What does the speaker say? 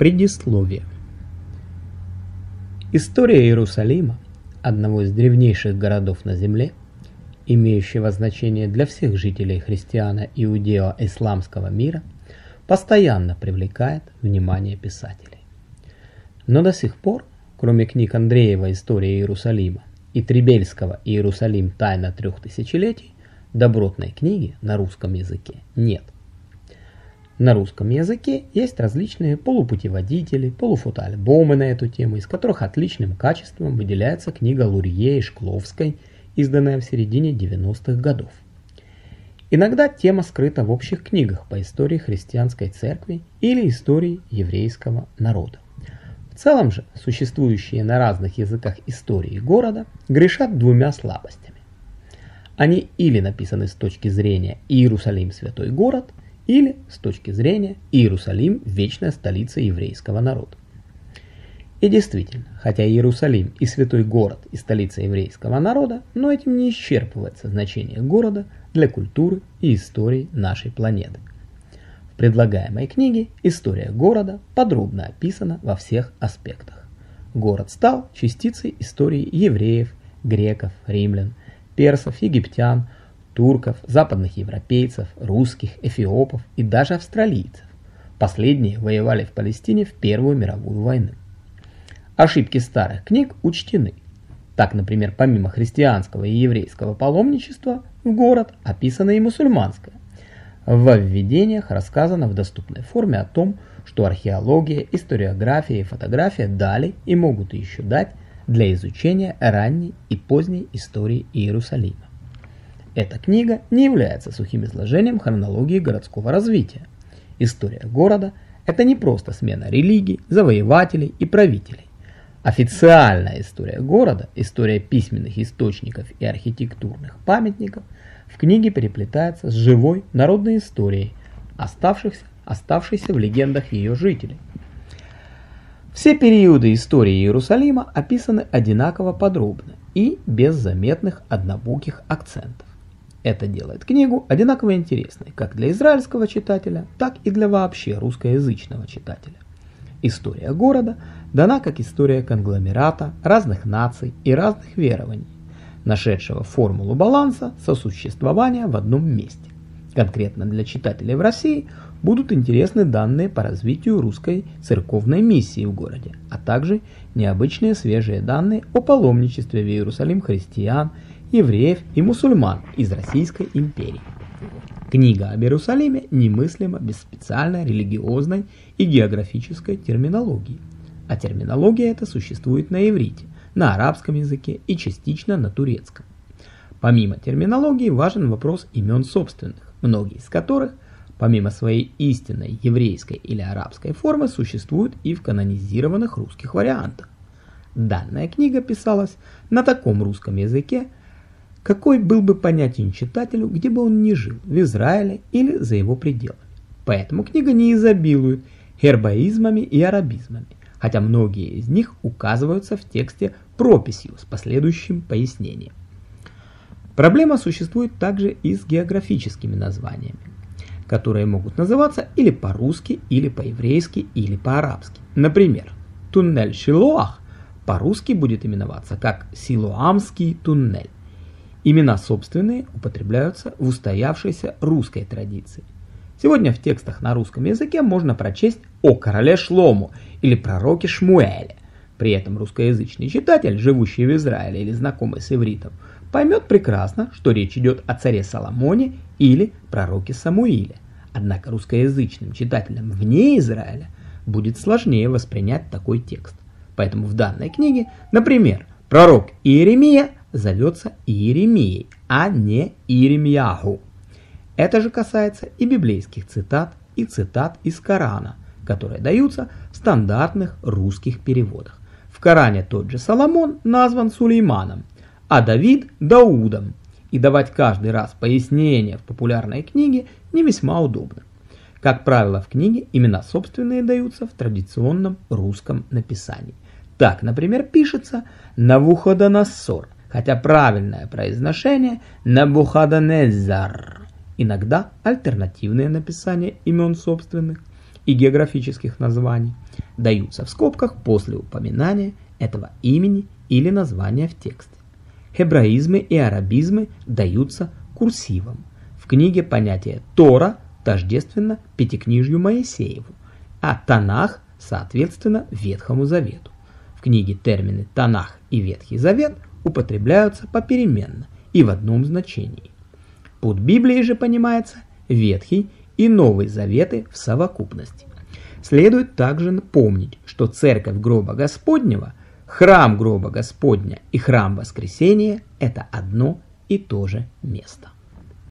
Предисловие. История Иерусалима, одного из древнейших городов на земле, имеющего значение для всех жителей христиано-иудео-исламского мира, постоянно привлекает внимание писателей. Но до сих пор, кроме книг Андреева «История Иерусалима» и Требельского «Иерусалим. Тайна трех тысячелетий», добротной книги на русском языке нет – на русском языке есть различные полупутеводители, полуфотоальбомы на эту тему, из которых отличным качеством выделяется книга Лурье и Шкловской, изданная в середине 90-х годов. Иногда тема скрыта в общих книгах по истории христианской церкви или истории еврейского народа. В целом же существующие на разных языках истории города грешат двумя слабостями. Они или написаны с точки зрения «Иерусалим – святой город», или, с точки зрения, Иерусалим – вечная столица еврейского народа. И действительно, хотя Иерусалим и святой город, и столица еврейского народа, но этим не исчерпывается значение города для культуры и истории нашей планеты. В предлагаемой книге история города подробно описана во всех аспектах. Город стал частицей истории евреев, греков, римлян, персов, египтян, турков, западных европейцев, русских, эфиопов и даже австралийцев. Последние воевали в Палестине в Первую мировую войну. Ошибки старых книг учтены. Так, например, помимо христианского и еврейского паломничества в город описано и мусульманское. В введениях рассказано в доступной форме о том, что археология, историография и фотография дали и могут еще дать для изучения ранней и поздней истории Иерусалима. Эта книга не является сухим изложением хронологии городского развития. История города – это не просто смена религий, завоевателей и правителей. Официальная история города, история письменных источников и архитектурных памятников в книге переплетается с живой народной историей, оставшихся, оставшейся в легендах ее жителей. Все периоды истории Иерусалима описаны одинаково подробно и без заметных однобоких акцентов. Это делает книгу одинаково интересной как для израильского читателя, так и для вообще русскоязычного читателя. История города дана как история конгломерата разных наций и разных верований, нашедшего формулу баланса сосуществования в одном месте. Конкретно для читателей в России будут интересны данные по развитию русской церковной миссии в городе, а также необычные свежие данные о паломничестве в Иерусалим христиан евреев и мусульман из Российской империи. Книга об Иерусалиме немыслима без специальной религиозной и географической терминологии. А терминология эта существует на иврите, на арабском языке и частично на турецком. Помимо терминологии важен вопрос имен собственных, многие из которых, помимо своей истинной еврейской или арабской формы, существуют и в канонизированных русских вариантах. Данная книга писалась на таком русском языке, какой был бы понятен читателю, где бы он ни жил, в Израиле или за его пределами. Поэтому книга не изобилует гербаизмами и арабизмами, хотя многие из них указываются в тексте прописью с последующим пояснением. Проблема существует также и с географическими названиями, которые могут называться или по-русски, или по-еврейски, или по-арабски. Например, туннель Шилоах по-русски будет именоваться как Силуамский туннель, Имена собственные употребляются в устоявшейся русской традиции. Сегодня в текстах на русском языке можно прочесть о короле Шлому или пророке Шмуэле. При этом русскоязычный читатель, живущий в Израиле или знакомый с ивритом, поймет прекрасно, что речь идет о царе Соломоне или пророке Самуиле. Однако русскоязычным читателям вне Израиля будет сложнее воспринять такой текст. Поэтому в данной книге, например, пророк Иеремия зовется Иеремией, а не Иеремьяху. Это же касается и библейских цитат, и цитат из Корана, которые даются в стандартных русских переводах. В Коране тот же Соломон назван Сулейманом, а Давид – Даудом, и давать каждый раз пояснения в популярной книге не весьма удобно. Как правило, в книге имена собственные даются в традиционном русском написании. Так, например, пишется Навуходоносор – хотя правильное произношение Набухадонезар. Иногда альтернативное написание имен собственных и географических названий даются в скобках после упоминания этого имени или названия в тексте. Хебраизмы и арабизмы даются курсивом. В книге понятие Тора тождественно Пятикнижью Моисееву, а Танах, соответственно, Ветхому Завету. В книге термины Танах и Ветхий Завет употребляются попеременно и в одном значении. Под Библией же понимается Ветхий и Новый Заветы в совокупности. Следует также напомнить, что Церковь Гроба Господнего, Храм Гроба Господня и Храм Воскресения – это одно и то же место.